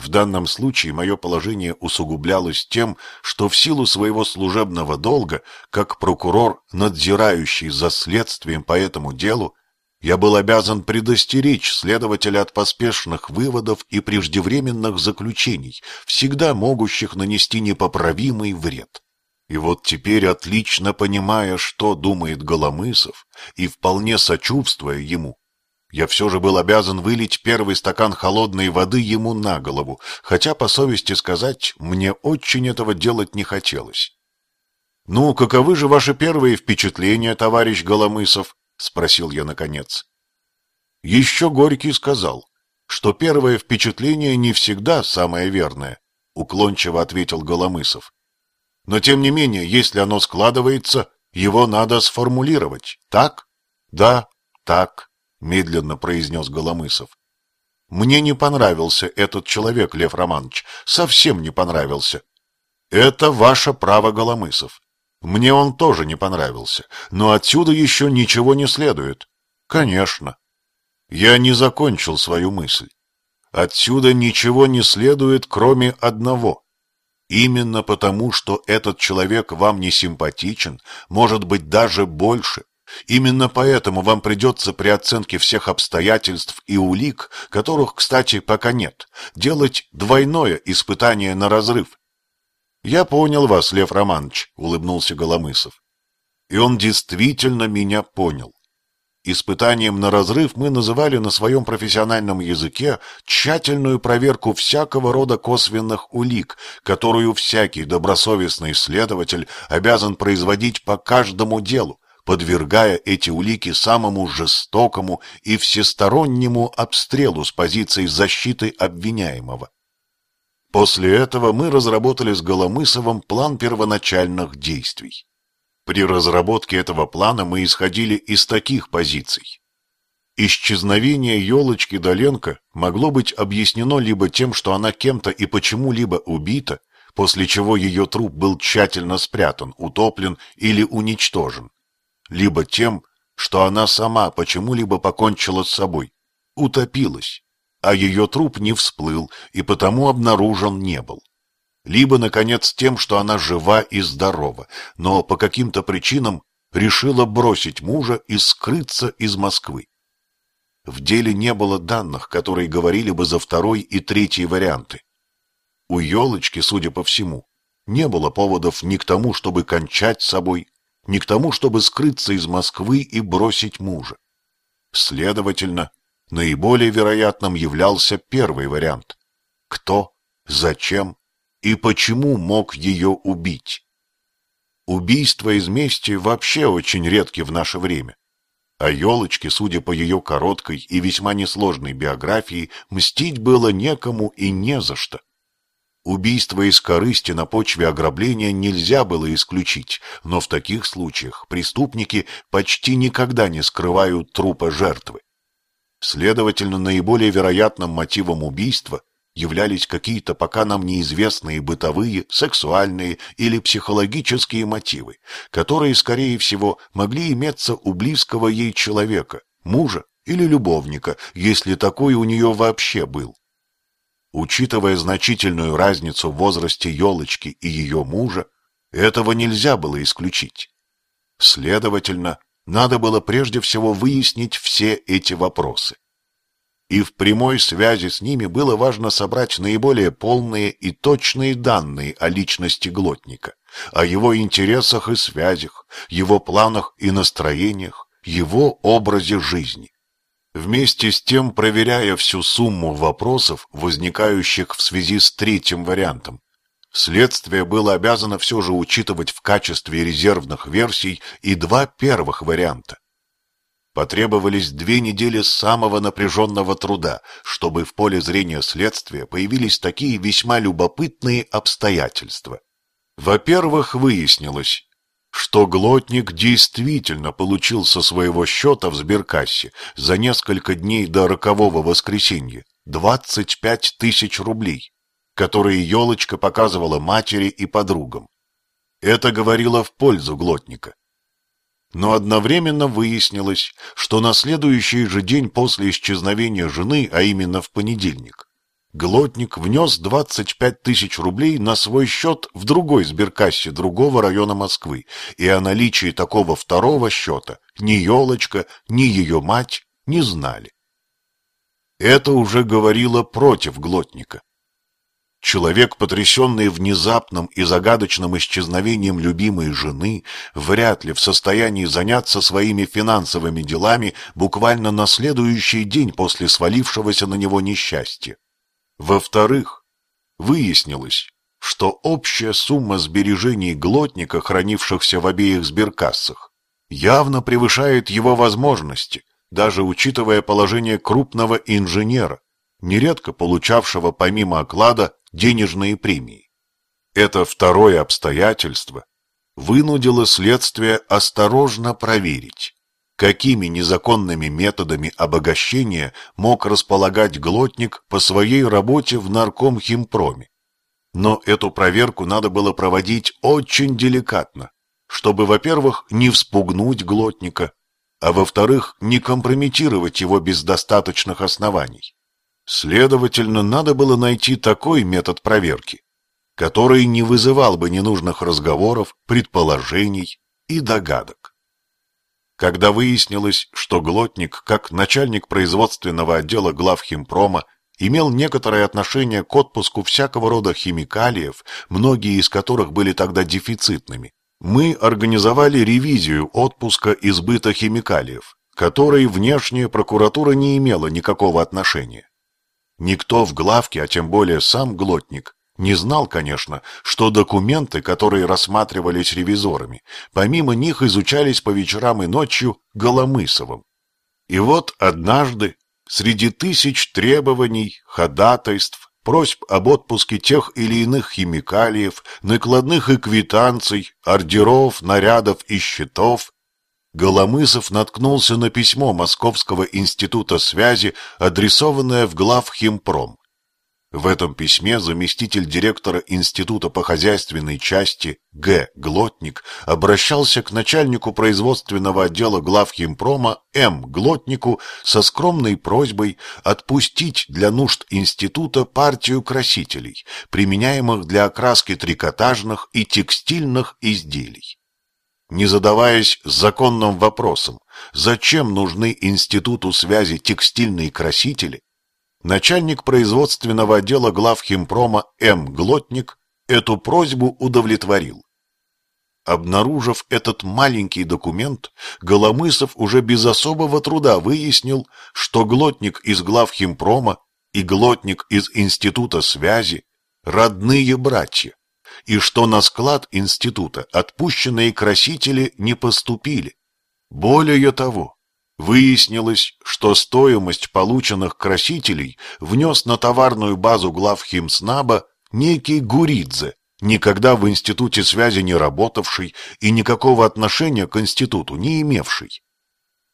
В данном случае мое положение усугублялось тем, что в силу своего служебного долга, как прокурор, надзирающий за следствием по этому делу, я был обязан предостеречь следователя от поспешных выводов и преждевременных заключений, всегда могущих нанести непоправимый вред. И вот теперь, отлично понимая, что думает Голомысов, и вполне сочувствуя ему, я все же был обязан вылить первый стакан холодной воды ему на голову, хотя, по совести сказать, мне очень этого делать не хотелось. «Ну, каковы же ваши первые впечатления, товарищ Голомысов?» — спросил я наконец. Еще Горький сказал, что первое впечатление не всегда самое верное, — уклончиво ответил Голомысов. Но, тем не менее, если оно складывается, его надо сформулировать. Так? Да, так. — медленно произнес Голомысов. «Мне не понравился этот человек, Лев Романович, совсем не понравился». «Это ваше право, Голомысов. Мне он тоже не понравился, но отсюда еще ничего не следует». «Конечно». Я не закончил свою мысль. Отсюда ничего не следует, кроме одного. Именно потому, что этот человек вам не симпатичен, может быть даже больше, Именно поэтому вам придется при оценке всех обстоятельств и улик, которых, кстати, пока нет, делать двойное испытание на разрыв. «Я понял вас, Лев Романович», — улыбнулся Голомысов. И он действительно меня понял. Испытанием на разрыв мы называли на своем профессиональном языке тщательную проверку всякого рода косвенных улик, которую всякий добросовестный следователь обязан производить по каждому делу, подвергая эти улики самому жестокому и всестороннему обстрелу с позиции защиты обвиняемого. После этого мы разработали с Голомысовым план первоначальных действий. При разработке этого плана мы исходили из таких позиций. Исчезновение елочки Доленко могло быть объяснено либо тем, что она кем-то и почему-либо убита, после чего ее труп был тщательно спрятан, утоплен или уничтожен, либо тем, что она сама почему-либо покончила с собой, утопилась, а ее труп не всплыл и потому обнаружен не был. Либо, наконец, тем, что она жива и здорова, но по каким-то причинам решила бросить мужа и скрыться из Москвы. В деле не было данных, которые говорили бы за второй и третий варианты. У елочки, судя по всему, не было поводов ни к тому, чтобы кончать с собой, не к тому, чтобы скрыться из Москвы и бросить мужа. Следовательно, наиболее вероятным являлся первый вариант. Кто, зачем и почему мог ее убить? Убийства из мести вообще очень редки в наше время. А елочке, судя по ее короткой и весьма несложной биографии, мстить было некому и не за что. Убийство из корысти на почве ограбления нельзя было исключить, но в таких случаях преступники почти никогда не скрывают трупа жертвы. Следовательно, наиболее вероятным мотивом убийства являлись какие-то пока нам неизвестные бытовые, сексуальные или психологические мотивы, которые, скорее всего, могли иметься у близкого ей человека, мужа или любовника, если такой у нее вообще был. Учитывая значительную разницу в возрасте елочки и ее мужа, этого нельзя было исключить. Следовательно, надо было прежде всего выяснить все эти вопросы. И в прямой связи с ними было важно собрать наиболее полные и точные данные о личности Глотника, о его интересах и связях, его планах и настроениях, его образе жизни. Вместе с тем, проверяя всю сумму вопросов, возникающих в связи с третьим вариантом, следствие было обязано все же учитывать в качестве резервных версий и два первых варианта. Потребовались две недели самого напряженного труда, чтобы в поле зрения следствия появились такие весьма любопытные обстоятельства. Во-первых, выяснилось, что Глотник действительно получил со своего счета в сберкассе за несколько дней до рокового воскресенья 25 тысяч рублей, которые елочка показывала матери и подругам. Это говорило в пользу Глотника. Но одновременно выяснилось, что на следующий же день после исчезновения жены, а именно в понедельник, Глотник внес 25 тысяч рублей на свой счет в другой сберкассе другого района Москвы, и о наличии такого второго счета ни елочка, ни ее мать не знали. Это уже говорило против Глотника. Человек, потрясенный внезапным и загадочным исчезновением любимой жены, вряд ли в состоянии заняться своими финансовыми делами буквально на следующий день после свалившегося на него несчастья. Во-вторых, выяснилось, что общая сумма сбережений глотника, хранившихся в обеих сберкассах, явно превышает его возможности, даже учитывая положение крупного инженера, нередко получавшего помимо оклада денежные премии. Это второе обстоятельство вынудило следствие осторожно проверить, какими незаконными методами обогащения мог располагать глотник по своей работе в наркомхимпроме. Но эту проверку надо было проводить очень деликатно, чтобы, во-первых, не вспугнуть глотника, а во-вторых, не компрометировать его без достаточных оснований. Следовательно, надо было найти такой метод проверки, который не вызывал бы ненужных разговоров, предположений и догадок. Когда выяснилось, что Глотник, как начальник производственного отдела главхимпрома, имел некоторое отношение к отпуску всякого рода химикалиев, многие из которых были тогда дефицитными, мы организовали ревизию отпуска избыта химикалиев, которой внешняя прокуратура не имела никакого отношения. Никто в главке, а тем более сам Глотник, не знал, конечно, что документы, которые рассматривались ревизорами, помимо них изучались по вечерам и ночью Голомысовым. И вот однажды, среди тысяч требований, ходатайств, просьб об отпуске тех или иных химикалиев, накладных и квитанций, ордеров, нарядов и счетов, Голомысов наткнулся на письмо Московского института связи, адресованное в главхимпром. В этом письме заместитель директора Института по хозяйственной части Г. Глотник обращался к начальнику производственного отдела главхимпрома М. Глотнику со скромной просьбой отпустить для нужд института партию красителей, применяемых для окраски трикотажных и текстильных изделий не задаваясь законным вопросом, зачем нужны Институту связи текстильные красители, начальник производственного отдела главхимпрома М. Глотник эту просьбу удовлетворил. Обнаружив этот маленький документ, Голомысов уже без особого труда выяснил, что глотник из главхимпрома и глотник из Института связи – родные братья и что на склад института отпущенные красители не поступили. Более того, выяснилось, что стоимость полученных красителей внес на товарную базу глав химснаба некий Гуридзе, никогда в институте связи не работавший и никакого отношения к институту не имевший.